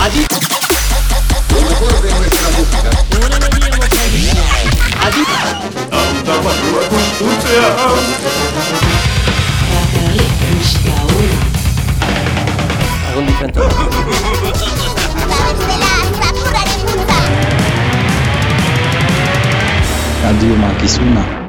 Adi. Uneme bien con nosotros. Adi. Aun daba puro fuerte a aun. Ahora diferente. Ahora de la animación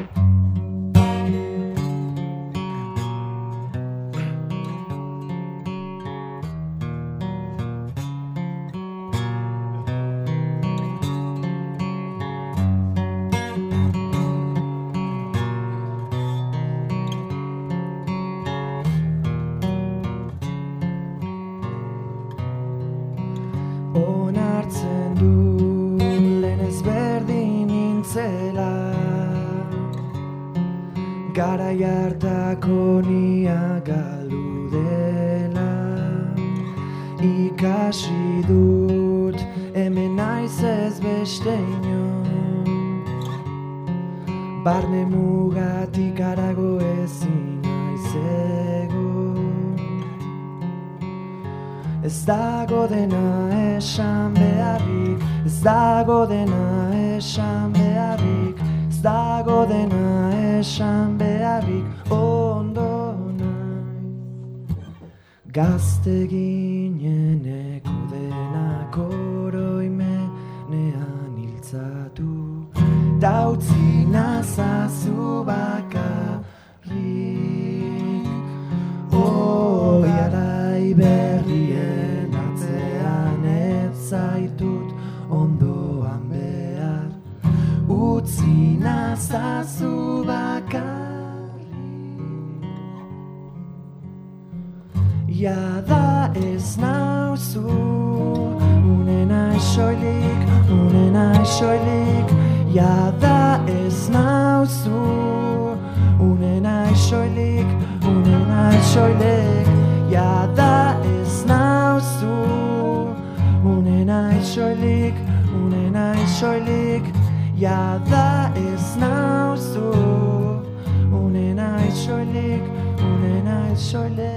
soilik jada ez nauzu Unen aiz soilik, unen aiz soilik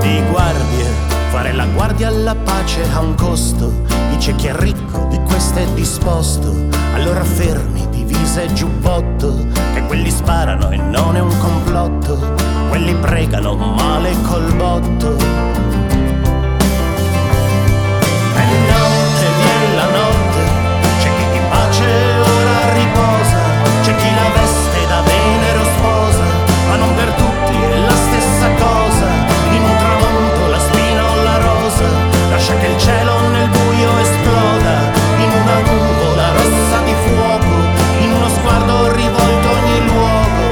Di guardie, fare la guardia alla pace ha un costo. Dice chi è ricco di questo è disposto. Allora fermi, divisa e giubbotto, che quelli sparano e non è un complotto. Quelli pregano male col botto. E notte viene la notte, c'è chi di pace ora riposa, c'è chi la veste buio esploda, in una nuvola rossa di fuoco, in uno sguardo rivolto a ogni luogo.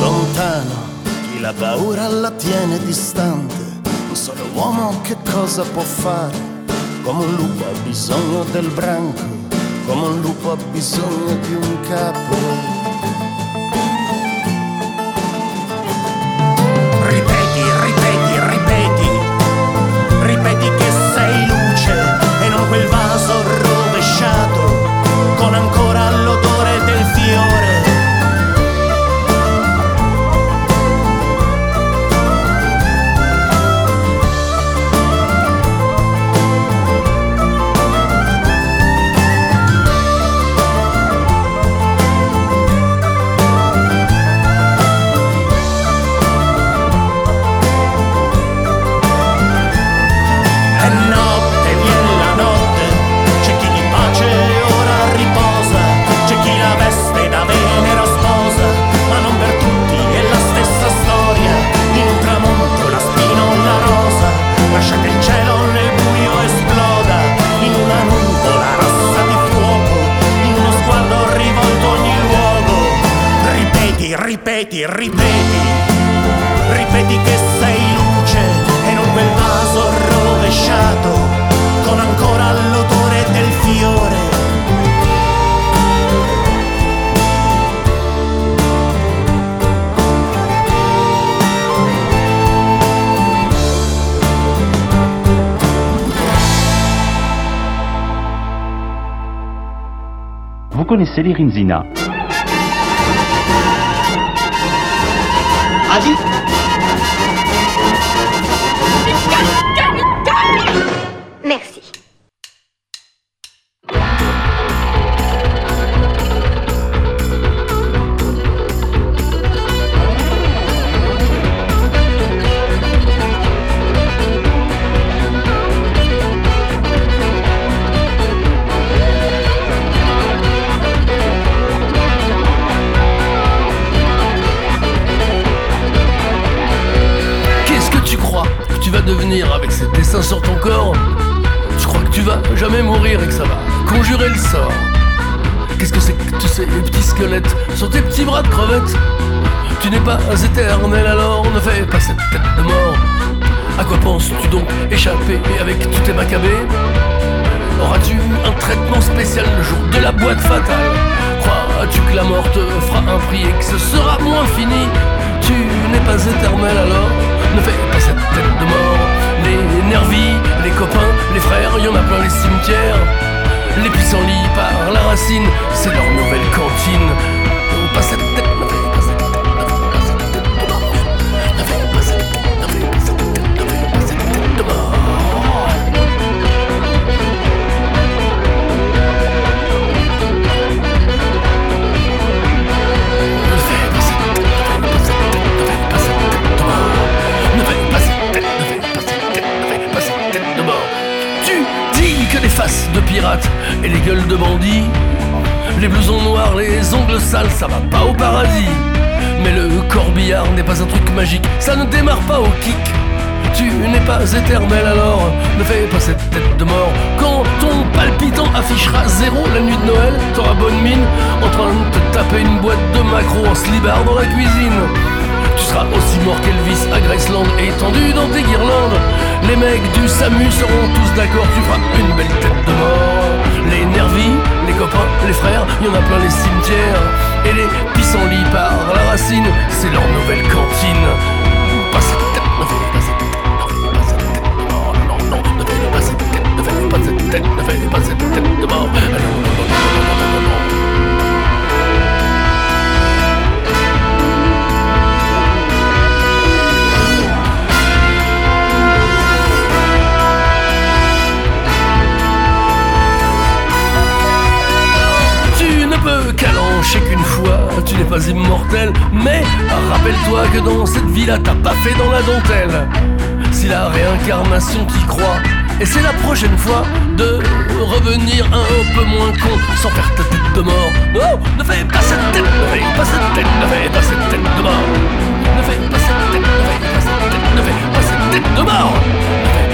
lontano, chi la paura la tiene distante, un solo uomo che cosa può fare? Come un lupo ha bisogno del branco, come un lupo ha bisogno di un capo. Ripeti, ripeti, ripeti, ripeti che sei luce e non quel vaso rovesciato Céline Rimzina. Alors ne fais pas cette tête de mort. À quoi penses-tu donc échapper avec tous tes macabées? Auras-tu un traitement spécial le jour de la boîte fatale? Crois-tu que la mort te fera un prix et que ce sera moins fini? Tu n'es pas éternel alors Ne fais pas cette tête de mort. Les nervis, les copains, les frères, y en a plein les cimetières. Les pissenlits par la racine, c'est leur nouvelle cantine pirates et les gueules de bandits, les blousons noirs, les ongles sales, ça va pas au paradis. Mais le corbillard n'est pas un truc magique, ça ne démarre pas au kick. Tu n'es pas éternel alors, ne fais pas cette tête de mort. Quand ton palpitant affichera zéro la nuit de Noël, t'auras bonne mine en train de te taper une boîte de macro en slibard dans la cuisine. Tu seras aussi mort qu'Elvis à Graceland étendu dans tes guirlandes. Les mecs du SAMU seront tous d'accord, tu feras une belle tête de mort. Les copains, les frères, y en a plein les cimetières. Et les pissenlits par la racine, c'est leur nouvelle cantine. Pas cette tête, ne fais pas cette tête, pas cette tête mort. Non, non, ne fais pas cette tête, ne fais pas cette tête, ne fais pas cette tête de mort. Non, non, non, non, non, que dans cette vie-là, t'as pas fait dans la dentelle. Si la réincarnation t'y croit, et c'est la prochaine fois de revenir un peu moins con sans faire ta tête de mort. Oh, ne fais pas cette tête, ne fais pas cette tête, ne fais pas cette tête de mort. Ne fais pas cette tête, ne fais pas cette tête, ne fais pas cette tête de mort.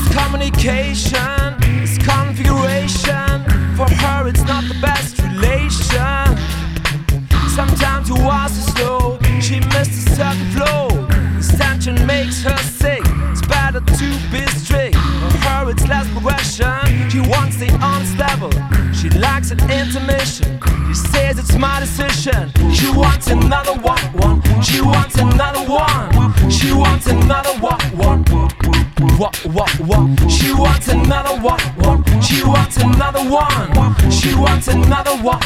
This communication, this configuration, for her it's not the best relation. Sometimes you are so slow, she missed a certain flow. This tension makes her sick. It's better to be strict. For her, it's less progression. She wants the honest level. She likes an intermission. She says it's my decision. She wants another one, one. She wants another one. She wants another one, one. What, what, what? She wants another one. She wants another one. She wants another one.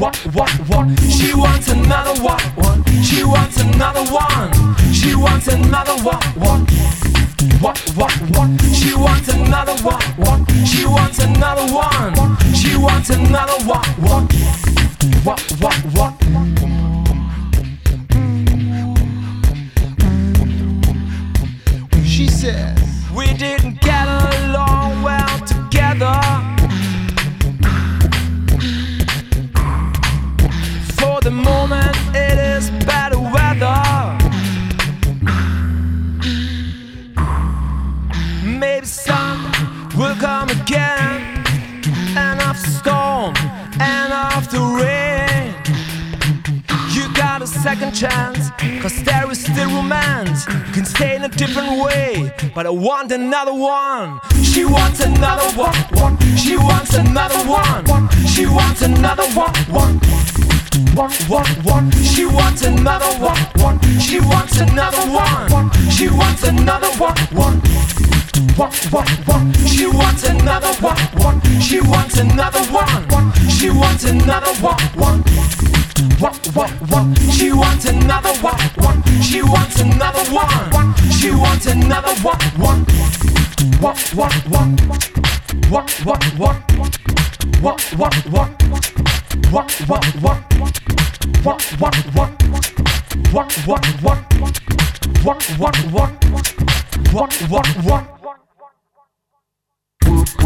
What, what, what? She wants another one. She wants another one. She wants another one, one. What, what, what? She wants another one, one. She wants another one. She wants another one, one. What, what, what? She We didn't get along well together. For the moment, it is better weather. Maybe sun will come again, and after storm, and after rain. Second chance, cause there is still romance. Can stay in a different way, but I want another one. She wants another one, one. She wants another one. She wants another one, one. One, one, one. She wants another one, one. She wants another one. She wants another one, one. One, one, one. She wants another one, one. She wants another one. She wants another one, one. What, what, what? Another one, one. She wants another one. She wants another one, one. What, what, what? What, what, what? What, what, what? What, what, what? What, what, what? What, what, what? What, what, what? What, what, what? One.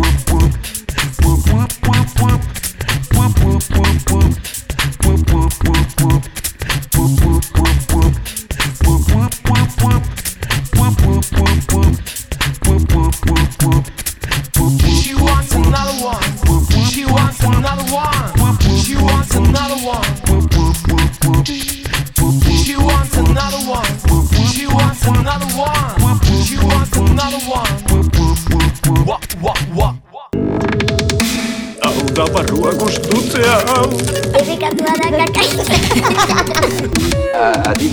She wants another one. She wants another one. She wants another one. She wants another one. She wants another one. What, what, what? da barrua gustutzea. Ezekatu da kakaitzea. Adi.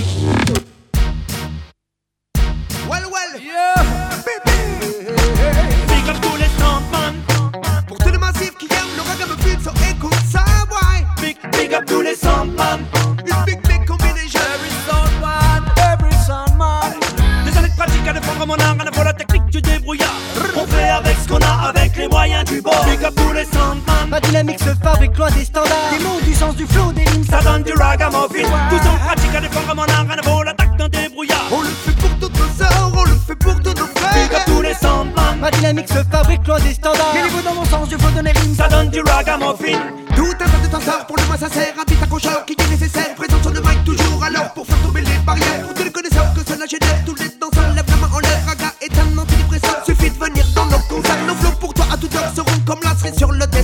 Les du bord. Big up tous les stuntman Ma dynamique se fabrique loin des standards. Des mots, du sens, du flow, des lignes Ça donne du ragamuffin. Tous en pratique à défendre mon art, à l'attaque d'un débrouillard. On le fait pour toutes nos sœurs, on le fait pour tous nos Big up frères. tous les stuntman Ma dynamique se fabrique loin des standards. Mes niveaux dans mon sens, je faut donner rime Ça donne du ragamuffin. Tout un tas de tenseurs pour le moins sincère, un petit accrocheur qui est nécessaire, présent sur le mic toujours alors pour faire tomber les barrières.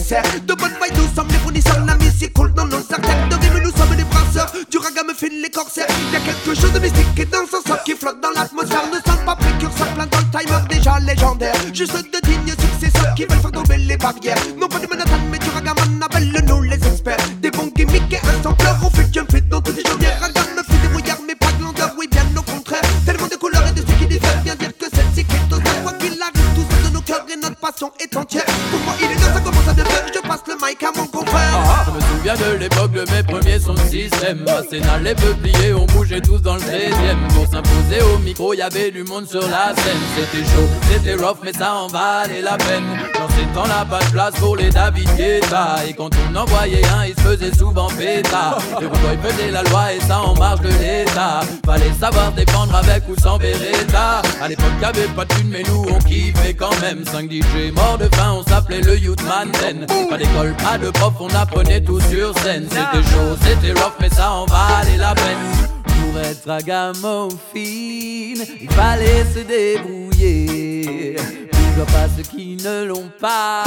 Le. De bonne vaille, nous sommes les fournisseurs, la musique coule dans nos artères. De nous sommes les brasseurs, du raga me file les corsaires. Y a quelque chose de mystique et dans son sort qui flotte dans l'atmosphère. Ne sommes pas plus que légendaire. Juste de dignes successeurs qui veulent faire tomber les barrières. Système. Arsenal, les peupliers, on bougeait tous dans le 13ème. Pour s'imposer au micro, y avait du monde sur la scène. C'était chaud, c'était rough, mais ça en valait la peine. Dans ces temps-là, pas de place pour les David Guetta. Et quand on en voyait un, il se faisait souvent pétard. Les ils faisaient la loi et ça en marge de l'État. Fallait savoir défendre avec ou sans Beretta. À l'époque, y'avait pas de thune, mais nous on kiffait quand même. 5 DJ morts de faim, on s'appelait le Youth Man 10. Pas d'école, pas de prof, on apprenait tout sur scène. C'était chaud, c'était rough, mais ça en valait la peine. Pour être ragamuffin, il fallait se débrouiller. Up à ceux qui ne l'ont pas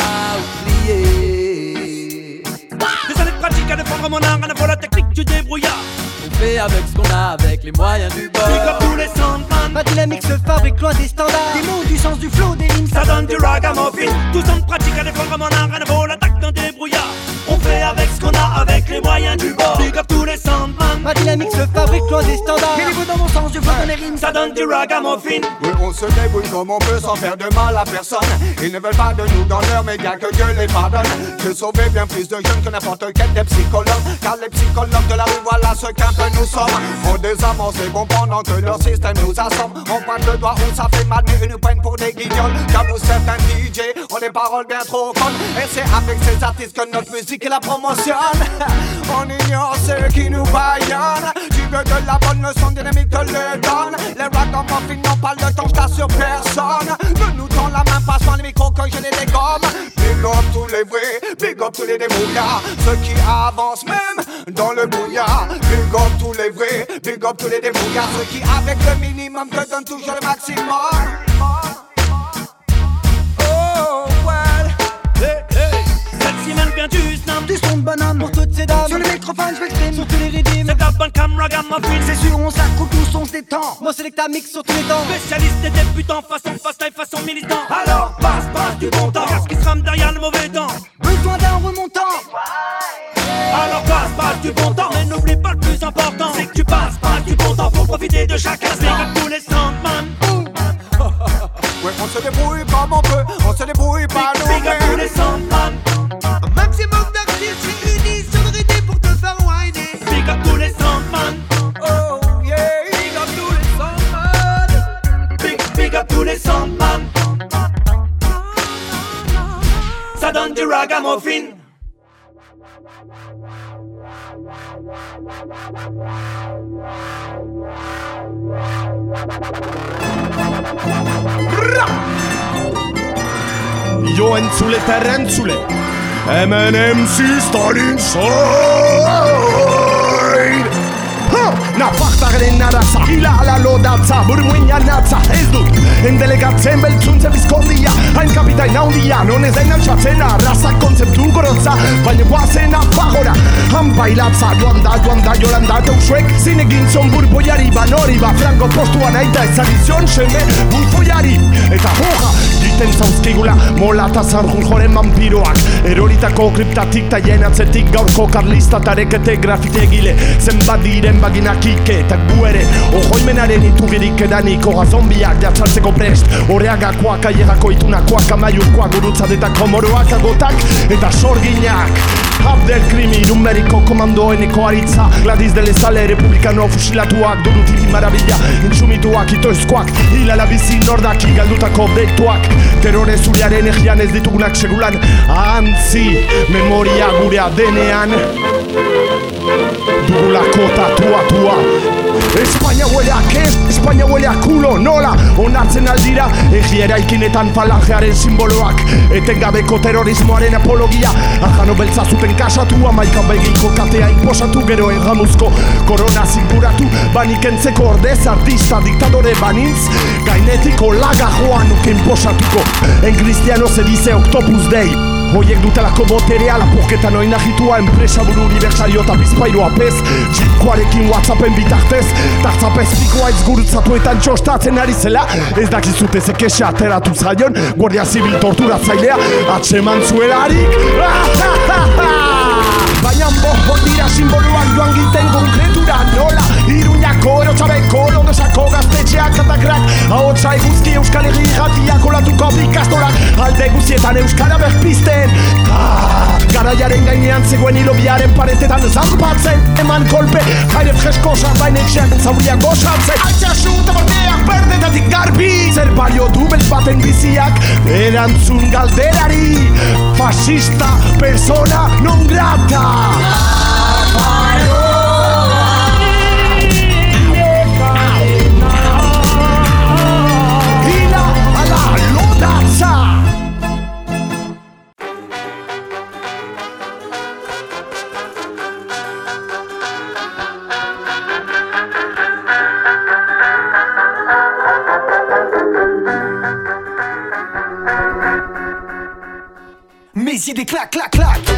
oublié. Des années de pratique à défendre mon art, à la fois la technique du débrouillard. On fait avec ce qu'on a, avec les moyens du bord. Big up tous les soundman. Ma dynamique se fabrique loin des standards. Des mots, du sens, du flow, des rimes. Ça donne du ragamuffin. Tous en pratique à défendre mon art, à la fois l'attaque d'un débrouillard. On fait avec ce qu'on a, avec les moyens du bord. Big up tous les soundman. Ma dynamique se fabrique loin des standards. Des niveaux dans mon sens, du flow dans les rimes. Ça donne du ragamuffin. Oui, on se débrouille comme on peut sans faire de mal à personne. Ils ne veulent pas de nous dans leurs médias que Dieu les pardonne. Je sauver bien plus de jeunes que n'importe quel des psychologues. Car les psychologues de la rue, voilà ce qu'un peu nous sommes. On désamorce les bons pendant que leur système nous assomme. On pointe le doigt où ça fait mal, mais ils nous prennent pour des guignols. Car nous certains DJ ont des paroles bien trop connes. Et c'est avec ces artistes que notre musique la promotionne. On ignore ceux qui nous baillonnent. Tu veux de la bonne leçon dynamique, le donne. Les ragamuffins n'ont pas le temps, je personne. Ne nous tend la main, passe-moi le micro que je les dégomme. Big up tous les vrais, big up tous les débrouillards. Ceux qui avancent même dans le brouillard. Big up tous les vrais, big up tous les débrouillards. Ceux qui, avec le minimum, te donnent toujours le maximum. Oh, well. Mène bien du snap. Du son de banane pour toutes ces dames. Sur le microphone, je m'exprime sur tous les rythmes. C'est la bonne cam ragamuffin. C'est sûr, on s'accroche tous, on se détend. Moi, c'est que mix sur tous les temps. Spécialiste des débutants, façon fast life, façon militant. Alors, passe, passe du bon temps. Qu'est-ce qui se rame derrière le mauvais temps Besoin d'un remontant. Alors passe, passe du bon temps. Mais n'oublie pas le plus important. C'est que tu passes, passe du bon temps pour profiter de chaque instant. Tous les soundman. Ouais, on se débrouille comme on peut, on se débrouille pas nous-mêmes. big up tous les sandman. Ça donne du ragamuffin. Joen sulle terrenzule, Eminem si sta l'insole. Nafartaren araza, hila ala lodatza, burmuina natza, ez dut Endelegatzen beltzuntzen bizkondia, hain kapitain handia, non ez dain altxatzena, razak kontzeptu gorotza, baina guazena pagora Han bailatza, joan da, joan da, joan da, teusuek, zine gintzon burboiari, banori, ba, frango postuan aita ezadizion, seme, burboiari, eta hoja, Giten zauzkigula. Mola eta zarjun joren vampiroak. Eroritako kriptatik ta atzetik gaurko karlista tarekete grafite egile. Zenbat diren baginak ike eta gu ere Ojoimenaren itugirik edaniko gazombiak jatzartzeko prest. Horreagakoak, aiegako itunakoak, amaiurkoak, gurutzadetako moroak, agotak eta sorginak. Abdel krimi, numeriko komandoeneko aritza. Gladys de Lezale, republikano fusilatuak Durutili marabila, intsumituak, itoizkoak Hilala bizi nordaki galdutako deituak Terrore zurearen egian ez ditugunak segulan. Antzi, memoria gure adenean Dugulako tatuatua Espainia huele a qué? Espainia huele a culo, nola? Onartzen aldira, egi eraikinetan falangearen simboloak. Etengabeko terrorismoaren apologia Ajano beltza zuten kasatu Amaikan begiko katea inposatu Gero engamuzko korona zinguratu. Banik entzeko ordez artista diktadore banintz Gainetiko laga joan nuke inposatuko. En cristiano se dice octopus dei Hoiek dutelako boterea lapurketa noin ahitua Enpresa buru universario eta bizpairua pez Jitkoarekin whatsappen bitartez Tartzapez pikoa ez gurutzatuetan txostatzen ari zela. Ez dakizute zekese ateratu zaion Guardia Zibil torturatzailea Atseman zuelarik Baina boho dira simboluak joan giten konkretura Nola? Iruñako erotxabeko Londosako gaztetxeak eta krak Ahotsa eguzki euskal herri irratiak Olatuko bikastorak. Alde guzietan euskara berpisten ah, Garaiaren gainean zegoen hilobiaren paretetan Zampatzen eman kolpe Haire fresko sarbain etxeak zauriak gozatzen. Altxasu eta berdetatik garbi. Zer balio dubel baten biziak Erantzun galderari. Fascista persona non grata des clacs, clacs, clacs.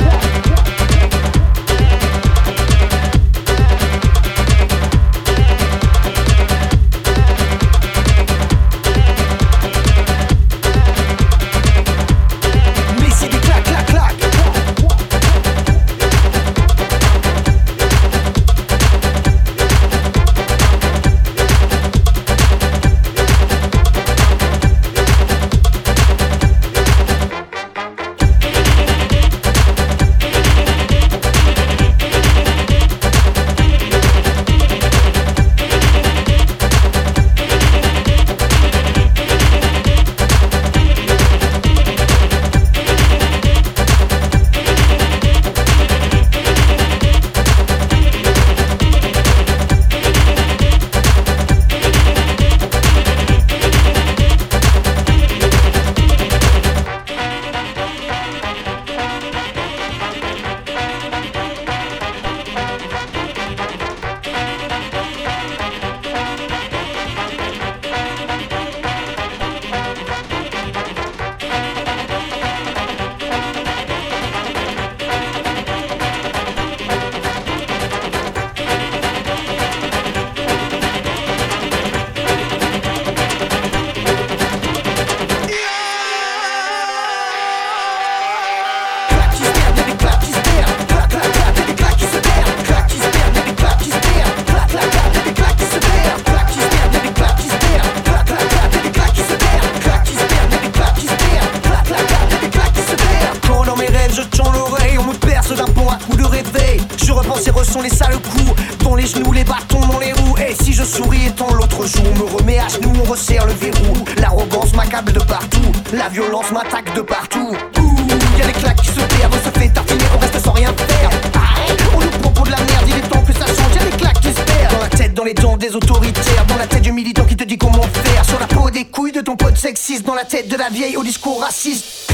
Peau des couilles de ton pote sexiste, dans la tête de la vieille au discours raciste.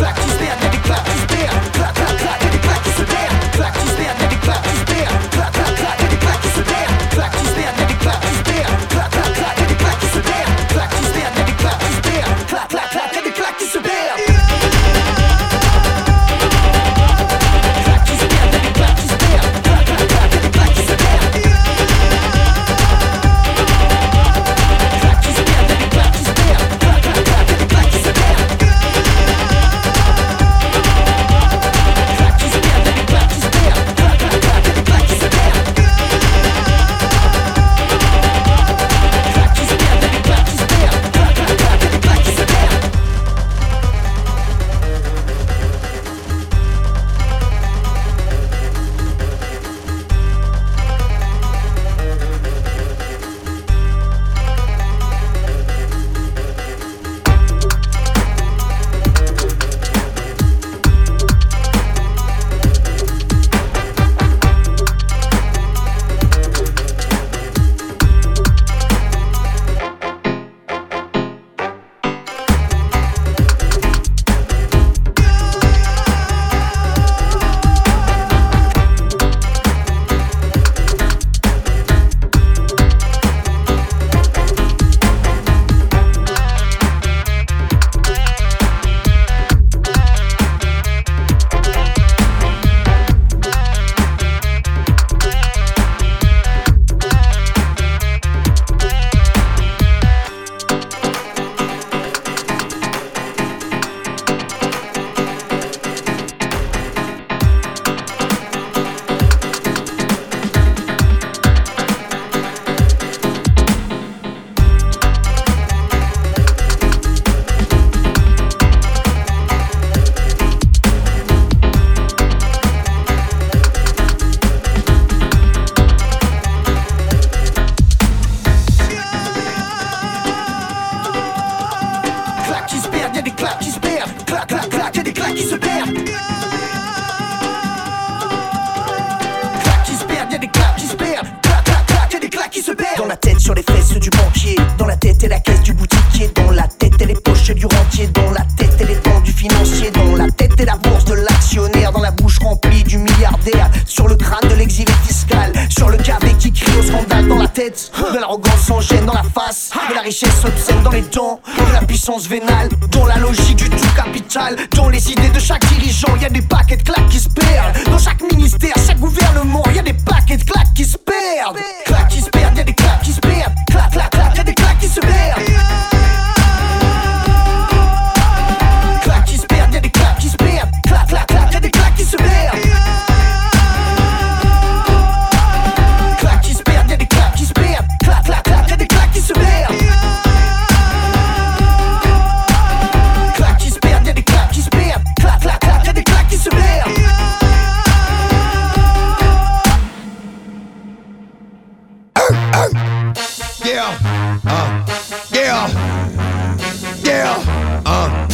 Uh.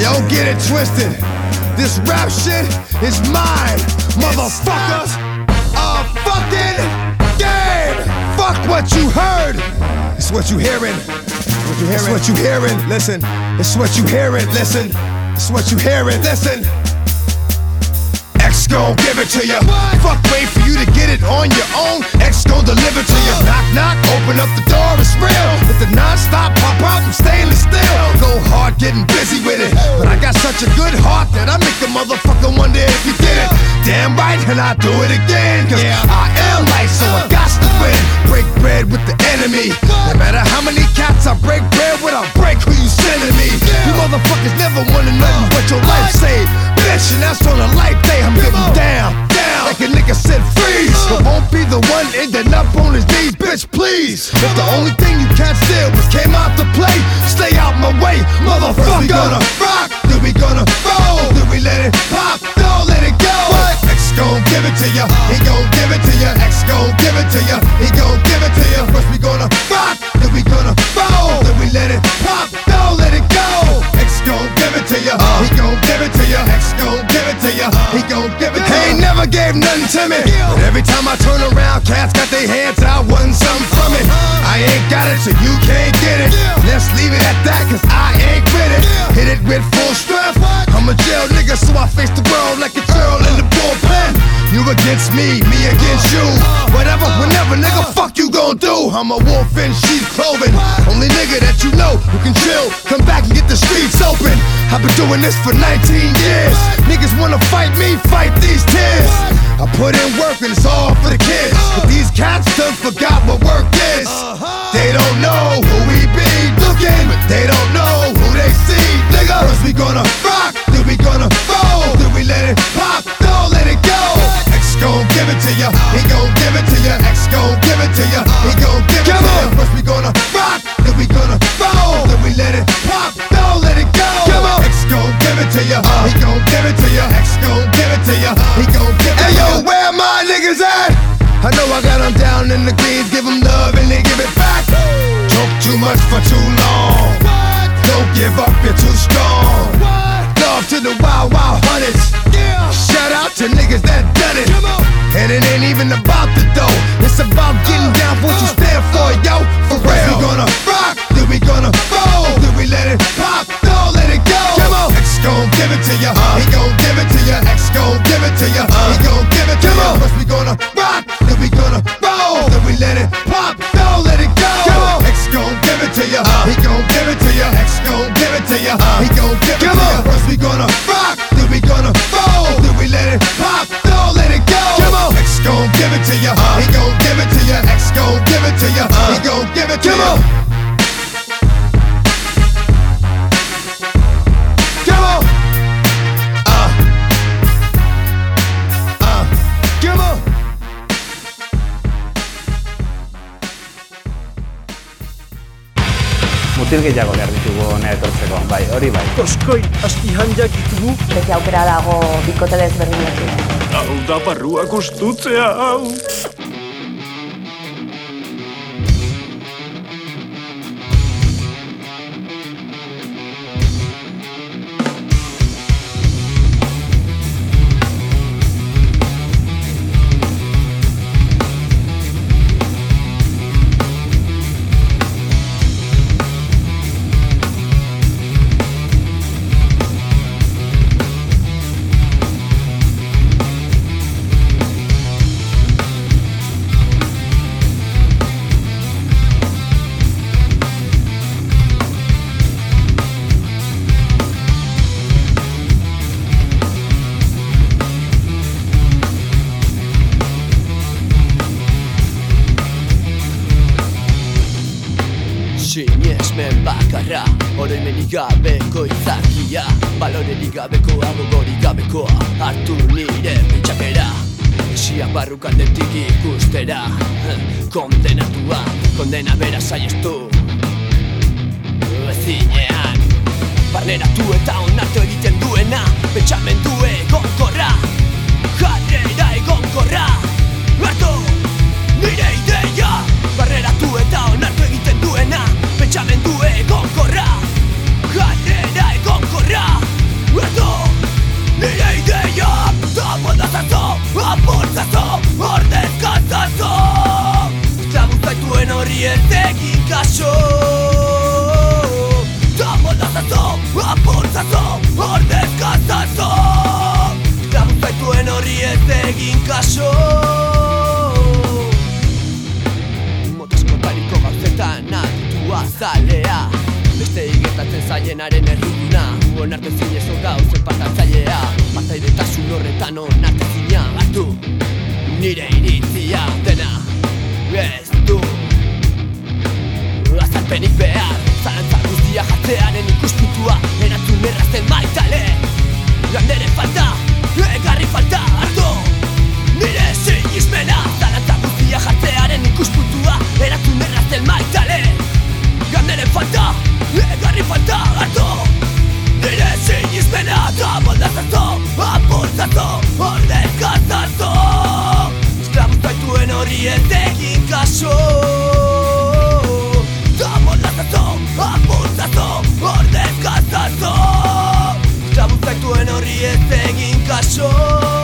Yo, get it twisted. This rap shit is mine, motherfuckers. A fucking game. Fuck what you heard. It's what you hearing. What you hearing? It's what you hearing. Listen. It's what you hearing. Listen. It's what you hearing. Listen. Gon' give it to you. Fuck, wait for you to get it on your own. X gon' deliver to you. Knock, knock, open up the door, it's real. With the non-stop pop out from stainless steel. Go hard, getting busy with it. But I got such a good heart that I make a motherfucker wonder if you did it. Damn right, and I do it again. Cause I am light, so I got to win. Break bread with the enemy. No matter how many cats I break bread with, I break who you sending me. You motherfuckers never wanted nothing but your life saved. Bitch, and that's on a life day. I'm getting down, down. Like a nigga said freeze. But won't be the one ending up on his knees, bitch, please. If the only thing you can't steal was came out to play, stay out my way, motherfucker. we gonna rock, then we gonna roll, then we let it pop, don't let it go. X gon' give it to ya, he gon' give it to ya. X gon' give it to ya, he gon' give it to ya. First we gonna rock, then we gonna roll, then we let it pop, don't let it go. Gon' give it to ya, he gon' give it to ya. X gon' give it to ya, he gon' give it to. He ain't never gave nothing to me, but every time I turn around, cats got their hands out, wanting something from it. I ain't got it, so you can't get it. Let's leave it at that, cause I ain't with it. Hit it with full strength. I'm a jail nigga, so I face the world like a girl in the bullpen. You against me, me against you. Whatever, whenever, nigga, fuck you gon' do. I'm a wolf in sheep's clothing. Only nigga that you know who can chill. Come back and get the streets open. I've been doing this for 19 years. Niggas wanna fight me, fight these tears. I put in work and it's all for the kids. But these cats done forgot what work is. They don't know who we be looking, but they don't know who they see. Nigga, first we gonna rock, then we gonna roll, then we let it pop, give it to ya, he gon' give it to ya. X gon' give it to ya, he gon' give it to ya. First we gonna rock, then we gonna roll, then we let it pop, don't let it go. Come on. X gon' give it to ya, he gon' give it to ya. X gon' give it to ya, he gon' give it to ya. Hey yo, where my niggas at? I know I got them down in the greens, give them love and they give it back. Talk too much for too long. Don't give up, you're too strong. Love to the wild, wild hunters. Out to niggas that done it. And it ain't even about the dough. It's about getting down for what you stand for, yo. For real. We gonna rock, then we gonna roll, then we let it pop, don't let it go. Come on. X gon' give it to ya. He gon' give it to ya. X gon' give it to ya. He gon' give it to ya. First we gonna rock, then we gonna roll, then we let it pop, don't let it go. Come on. X gon' give it to ya. He gon' give it to ya. X gon' give it to ya. He gon' give it to ya. First we gonna rock, we gonna roll, then we let it pop, don't let it go. Come on. X gon' give it to ya. He gon' give it to ya. X gon' give it to ya. He gon' give it to ya. Come Mutil gehiago behar ditugu hona etortzeko, bai, hori bai. Oskoi, asti handiak ditugu. Beti aukera dago bikote desberdinekin. Hau da barruak ustutzea, hau. horri ertegin kaso. Tomo dazazo, aportzazo, ordezka zazo Lagunzaituen horri ertegin kaso. Motosko pariko gauzetan atitua zalea. Beste igertatzen zaienaren erruduna. Huon arte zinezo gauzen patatzailea. Partaidetasun horretan onartezina Artu nire iritzia dena. Yes. Azalpenik behar Zalantza guztia jatzearen ikuspuntua. Erantzun errazten maitale. Ganderen falta Egarri falta hartu Nire sinismena Zalantza guztia jatzearen ikuspuntua. Erantzun errazten maitale. Ganderen falta Egarri falta hartu Nire sinismena Da moldazazo Apultzazo Ordezkazazo Esklabu zaituen horri ez egin kaso ég þegin gassó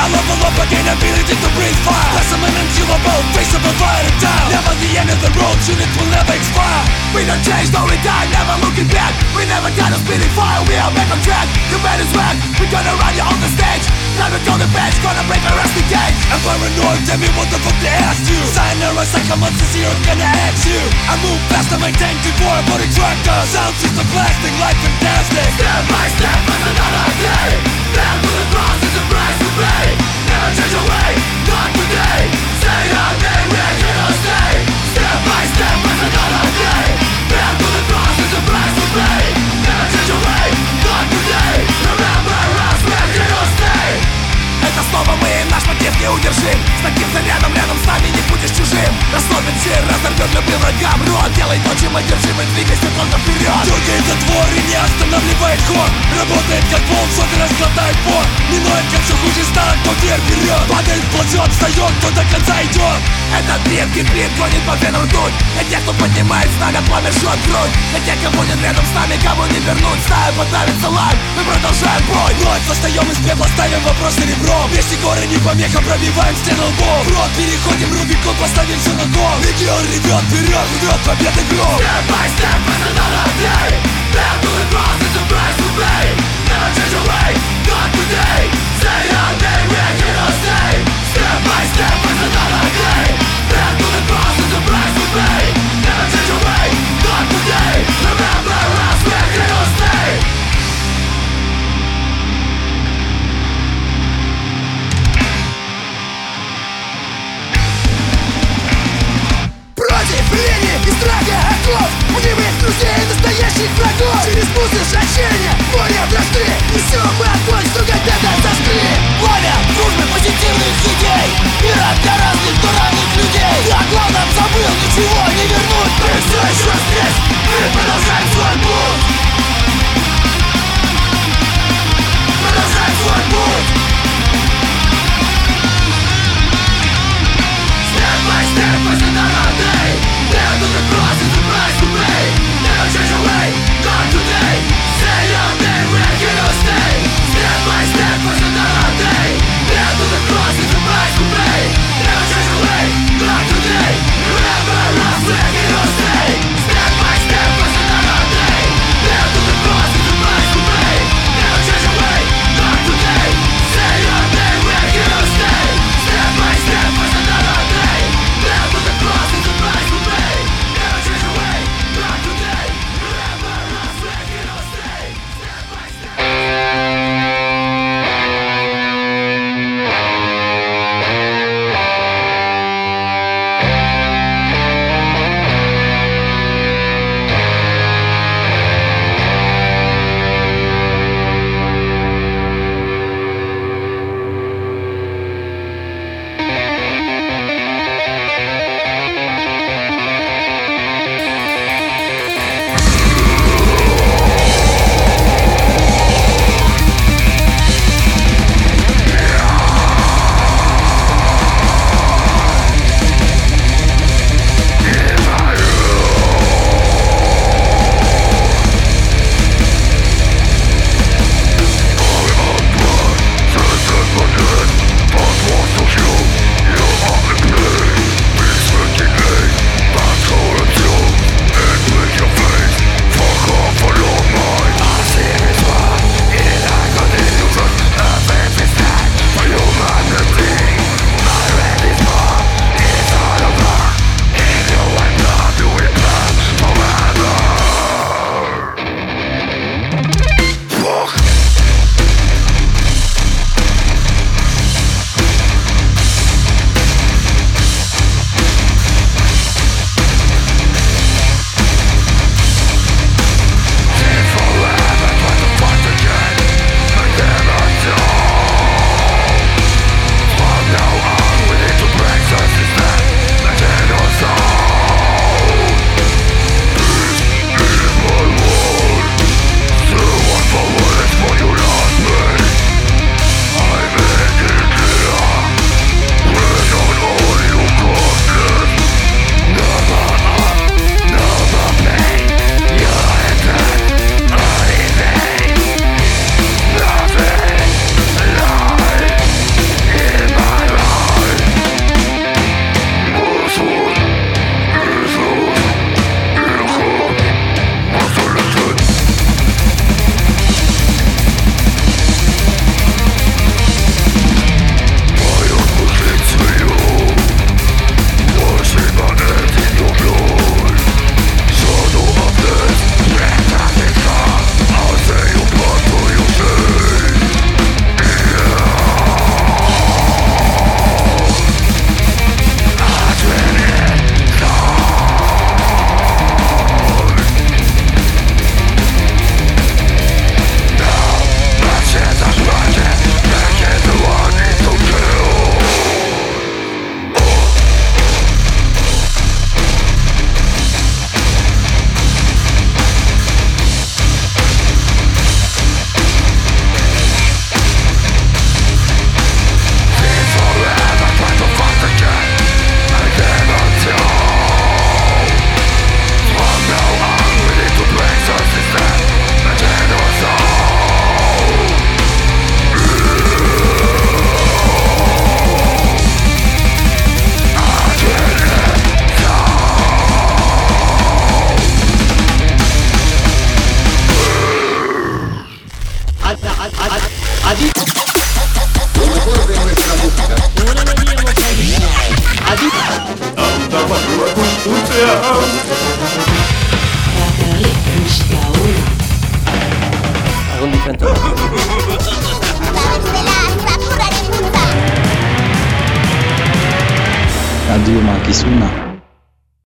I level up again, ability to breathe fire. Plus I'm an unkillable, traceable fire to down Never the end of the road, unit will never expire. We don't change, though we die, never looking back. We never got a speeding fire, we are back on track. The band is back, we gonna run you on the stage. Never to the bench, gonna break my rusty cage. I'm paranoid, tell me what the fuck they asked you. Sayonara, Sakamatsu, zero, gonna ask you. I move fast, I maintain before I body tracker. Sound system blasting like fantastic Step by step, another day. Down to the cross is a price неудержим. С таким зарядом рядом с нами никто будешь чужим Расслабим все, разорвет любым врагам рот Делай то, чем одержим и двигайся только вперед Дергает затвор и не останавливает ход. Работает как волн, сотый раз глотает пот. Минует, как все хуже стало, кто дверь берет Падает, платет, встает, кто до конца идет Этот бит, гибрид, гонит по венам ртуть Для тех, кто поднимает знамя, пламя жжет грудь. Для тех, кого нет рядом с нами, кому не вернуть. Стая подавится лайк, мы продолжаем бой. Вновь восстаем из пепла, ставим вопрос на ребро. Вместе горы не помеха, пробиваем стену лбов В рот переходим Рубикон, поставим все на гол Легион ревет, вперед, рвет победы гром Step by step, as another day Down to the cross, it's a price to pay Never change your way, not today Say our name, we're here to stay Step by step, as another